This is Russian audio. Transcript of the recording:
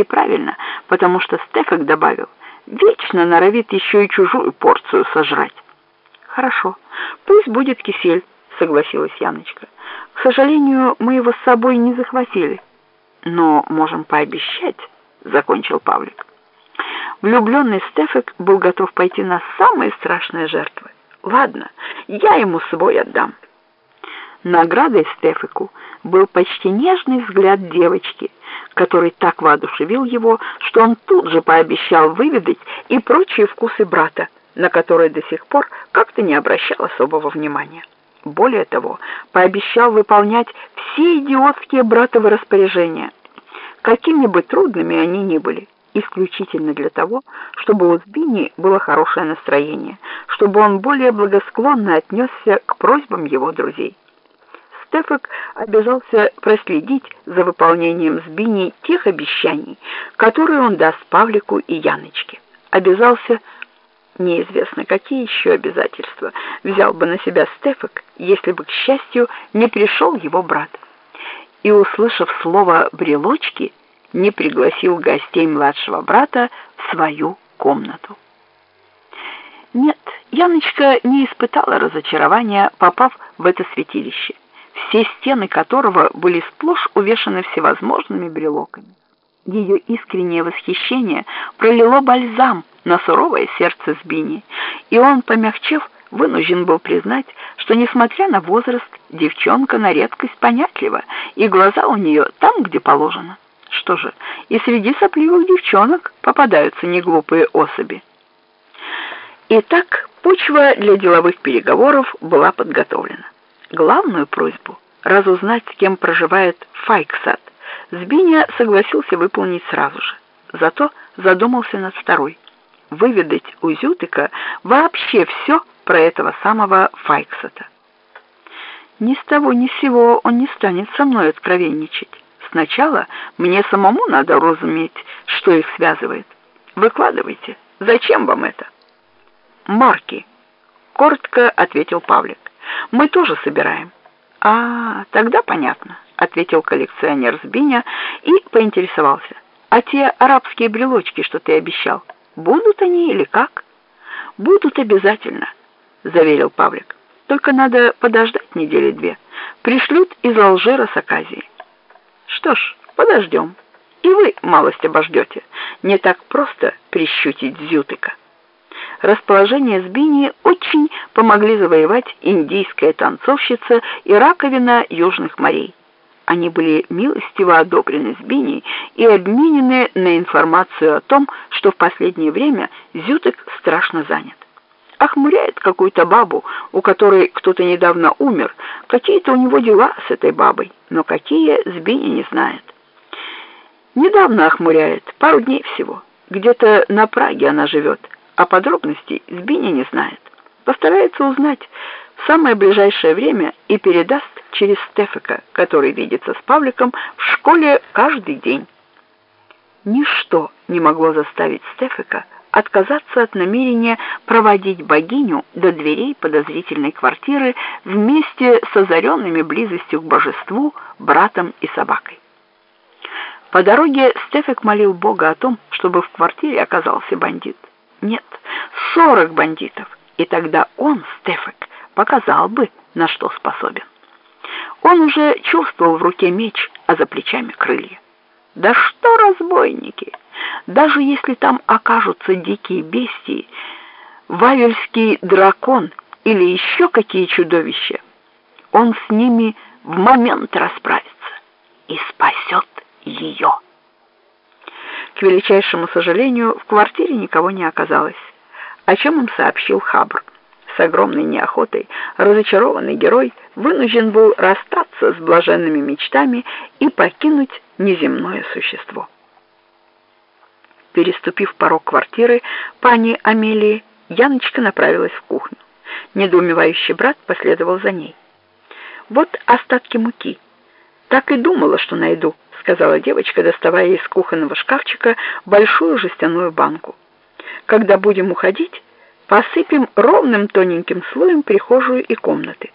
И правильно, потому что Стефик добавил, вечно норовит еще и чужую порцию сожрать. Хорошо, пусть будет кисель, согласилась Яночка. К сожалению, мы его с собой не захватили. Но можем пообещать, закончил Павлик. Влюбленный Стефик был готов пойти на самые страшные жертвы. Ладно, я ему свой отдам. Наградой Стефику был почти нежный взгляд девочки, который так воодушевил его, что он тут же пообещал выведать и прочие вкусы брата, на которые до сих пор как-то не обращал особого внимания. Более того, пообещал выполнять все идиотские братовы распоряжения, какими бы трудными они ни были исключительно для того, чтобы у Збини было хорошее настроение, чтобы он более благосклонно отнесся к просьбам его друзей. Стефак обязался проследить за выполнением Збини тех обещаний, которые он даст Павлику и Яночке. Обязался неизвестно какие еще обязательства взял бы на себя Стефак, если бы, к счастью, не пришел его брат. И, услышав слово «брелочки», не пригласил гостей младшего брата в свою комнату. Нет, Яночка не испытала разочарования, попав в это святилище, все стены которого были сплошь увешаны всевозможными брелоками. Ее искреннее восхищение пролило бальзам на суровое сердце Збини, и он, помягчев, вынужден был признать, что, несмотря на возраст, девчонка на редкость понятлива, и глаза у нее там, где положено. Что же, и среди сопливых девчонок попадаются неглупые особи. Итак, почва для деловых переговоров была подготовлена. Главную просьбу разузнать, с кем проживает Файксат, Збиня согласился выполнить сразу же. Зато задумался над второй выведать у Зютыка вообще все про этого самого Файксата. Ни с того ни с сего он не станет со мной откровенничать. Сначала мне самому надо разуметь, что их связывает. Выкладывайте. Зачем вам это? Марки, коротко ответил Павлик. Мы тоже собираем. А, тогда понятно, ответил коллекционер Збиня и поинтересовался. А те арабские брелочки, что ты обещал, будут они или как? Будут обязательно, заверил Павлик. Только надо подождать недели две. Пришлют из Алжира с Аказии. Что ж, подождем. И вы малость обождете. Не так просто прищутить Зютыка. Расположение Збини очень помогли завоевать индийская танцовщица и раковина южных морей. Они были милостиво одобрены Збиней и обменены на информацию о том, что в последнее время Зютык страшно занят охмуряет какую-то бабу, у которой кто-то недавно умер. Какие-то у него дела с этой бабой, но какие Збиня не знает. Недавно охмуряет, пару дней всего. Где-то на Праге она живет, а подробностей Збиня не знает. Постарается узнать в самое ближайшее время и передаст через Стефика, который видится с Павликом в школе каждый день. Ничто не могло заставить Стефика отказаться от намерения проводить богиню до дверей подозрительной квартиры вместе с озаренными близостью к божеству братом и собакой. По дороге Стефик молил Бога о том, чтобы в квартире оказался бандит. Нет, сорок бандитов, и тогда он, Стефик, показал бы, на что способен. Он уже чувствовал в руке меч, а за плечами крылья. Да что разбойники! Даже если там окажутся дикие бестии, вавельский дракон или еще какие чудовища, он с ними в момент расправится и спасет ее. К величайшему сожалению, в квартире никого не оказалось, о чем им сообщил Хабр. С огромной неохотой разочарованный герой вынужден был расстаться с блаженными мечтами и покинуть неземное существо. Переступив порог квартиры пани Амелии, Яночка направилась в кухню. Недоумевающий брат последовал за ней. «Вот остатки муки. Так и думала, что найду», — сказала девочка, доставая из кухонного шкафчика большую жестяную банку. «Когда будем уходить, посыпем ровным тоненьким слоем прихожую и комнаты».